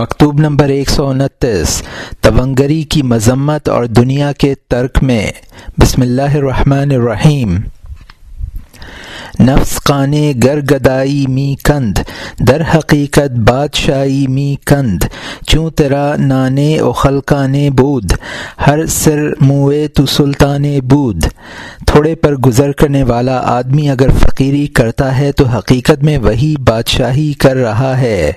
مکتوب نمبر ایک سو انتیس، تونگری کی مذمت اور دنیا کے ترک میں۔ بسم اللہ الرحمن الرحیم۔ نفس قانے گر گدائی می کند، در حقیقت بادشاہی می کند۔ چوں تیرا نانے او خلقانے بود، ہر سر موئے تو سلطان بود۔ تھوڑے پر گزر کرنے والا آدمی اگر فقیری کرتا ہے تو حقیقت میں وہی بادشاہی کر رہا ہے۔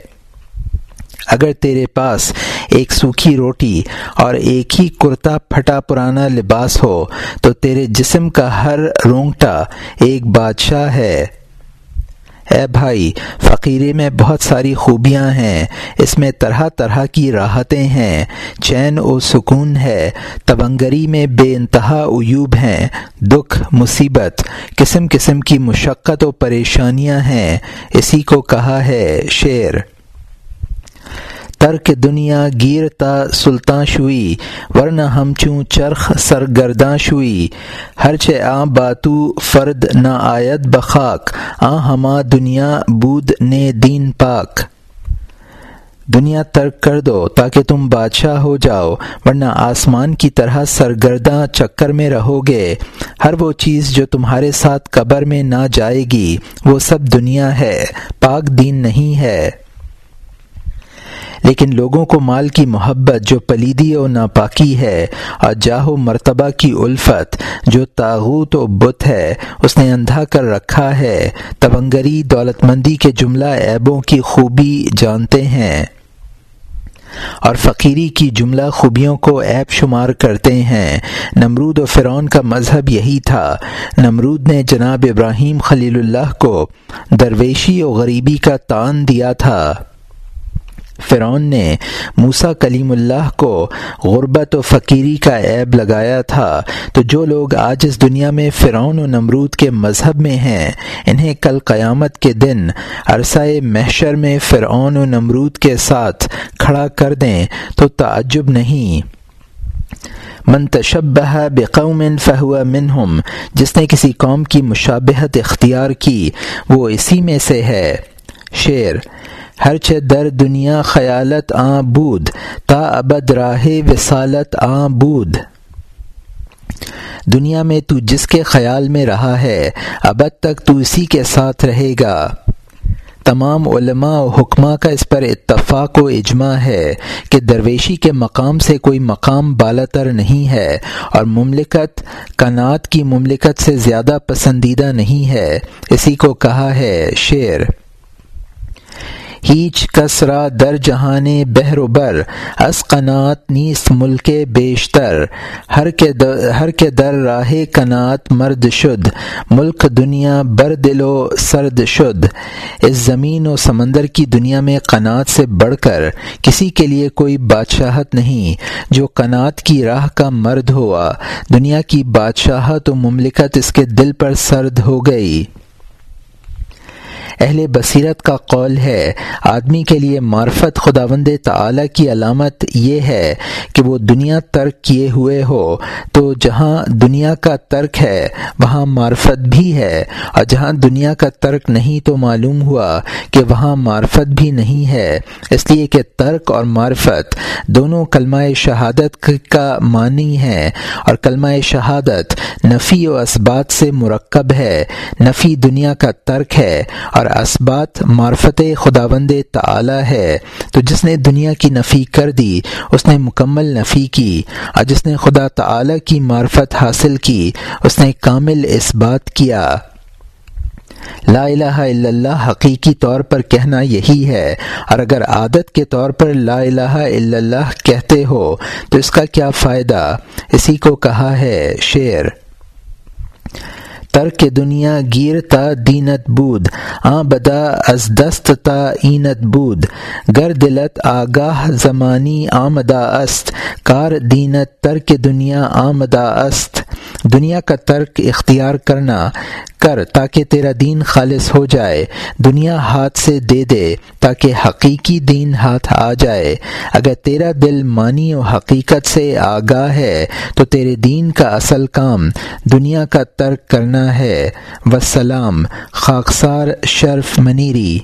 اگر تیرے پاس ایک سوکھی روٹی اور ایک ہی کرتا پھٹا پرانا لباس ہو، تو تیرے جسم کا ہر رونگٹا ایک بادشاہ ہے۔ اے بھائی، فقیرے میں بہت ساری خوبیاں ہیں، اس میں طرح طرح کی راحتیں ہیں۔ چین و سکون ہے تونگری میں بے انتہا عیوب ہیں۔ دکھ، مصیبت، قسم قسم کی مشقت و پریشانیاں ہیں۔ اسی کو کہا ہے شعر۔ ترک دنیا گیر تا سلطان شوئی، ورنہ ہم چوں چرخ سرگرداں شوئی۔ ہر چے آ باتو فرد نہ آیت بخاک، آ ہما دنیا بود نے دین پاک۔ دنیا ترک کر دو تاکہ تم بادشاہ ہو جاؤ، ورنہ آسمان کی طرح سرگرداں چکر میں رہو گے ہر وہ چیز جو تمہارے ساتھ قبر میں نہ جائے گی، وہ سب دنیا ہے، پاک دین نہیں ہے۔ لیکن لوگوں کو مال کی محبت جو پلیدی و ناپاکی ہے، اور جاہ و مرتبہ کی الفت جو تاغوت و بت ہے، اس نے اندھا کر رکھا ہے۔ تونگری دولت مندی کے جملہ عیبوں کی خوبی جانتے ہیں۔ اور فقیری کی جملہ خوبیوں کو عیب شمار کرتے ہیں۔ نمرود و فرعون کا مذہب یہی تھا۔ نمرود نے جناب ابراہیم خلیل اللہ کو درویشی و غریبی کا تان دیا تھا۔ فرعون نے موسا کلیم اللہ کو غربت و فقیری کا عیب لگایا تھا۔ تو جو لوگ آج اس دنیا میں فرعون و نمرود کے مذہب میں ہیں، انہیں کل قیامت کے دن عرصۂ محشر میں فرعون و نمرود کے ساتھ کھڑا کر دیں تو تعجب نہیں۔ منتشبہ بقوم فہو منہم، جس نے کسی قوم کی مشابہت اختیار کی، وہ اسی میں سے ہے۔ شعر ہر در دنیا خیالت آ بود، تا ابد راہ وسالت آ بود۔ دنیا میں تو جس کے خیال میں رہا ہے، ابد تک تو اسی کے ساتھ رہے گا۔ تمام علماء و حکمہ کا اس پر اتفاق و اجماع ہے کہ درویشی کے مقام سے کوئی مقام بالاتر نہیں ہے اور مملکت کنات کی مملکت سے زیادہ پسندیدہ نہیں ہے۔ اسی کو کہا ہے شعر۔ ہیچ کسرا در جہان بہر و بر، از قنات نیست ملک بیشتر۔ ہر کے ہر کے در راہ کنات مرد شد، ملک دنیا بر دل و سرد شد۔ اس زمین و سمندر کی دنیا میں قنات سے بڑھ کر، کسی کے لیے کوئی بادشاہت نہیں۔ جو قنات کی راہ کا مرد ہوا، دنیا کی بادشاہت و مملکت اس کے دل پر سرد ہو گئی۔ اہل بصیرت کا قول ہے۔ آدمی کے لیے معرفت خداوند تعالی کی علامت یہ ہے کہ وہ دنیا ترک کیے ہوئے ہو۔ تو جہاں دنیا کا ترک ہے، وہاں معرفت بھی ہے۔ اور جہاں دنیا کا ترک نہیں تو معلوم ہوا کہ وہاں معرفت بھی نہیں ہے۔ اس لیے کہ ترک اور معرفت دونوں کلمہ شہادت کا معنی ہے اور کلمہ شہادت نفی و اسبات سے مرکب ہے۔ نفی دنیا کا ترک ہے۔ اور اسبات معرفت خداوند تعالی ہے۔ تو جس نے دنیا کی نفی کر دی، اس نے مکمل نفی کی۔ اور جس نے خدا تعالی کی معرفت حاصل کی، اس نے کامل اس بات کیا۔ لا الہ الا اللہ حقیقی طور پر کہنا یہی ہے۔ اور اگر عادت کے طور پر لا الہ الا اللہ کہتے ہو، تو اس کا کیا فائدہ؟ اسی کو کہا ہے شعر۔ ترک دنیا گیر تا دینت بود آ بدا از دست تا اینت بود۔ گر دلت آگاہ زمانی آمدہ است، کار دینت ترک دنیا آمدہ است۔ دنیا کا ترک اختیار کرنا کر تاکہ تیرا دین خالص ہو جائے۔ دنیا ہاتھ سے دے دے تاکہ حقیقی دین ہاتھ آ جائے۔ اگر تیرا دل مانی و حقیقت سے آگاہ ہے تو تیرے دین کا اصل کام دنیا کا ترک کرنا ہے۔ وسلام خاکسار شرف منیری۔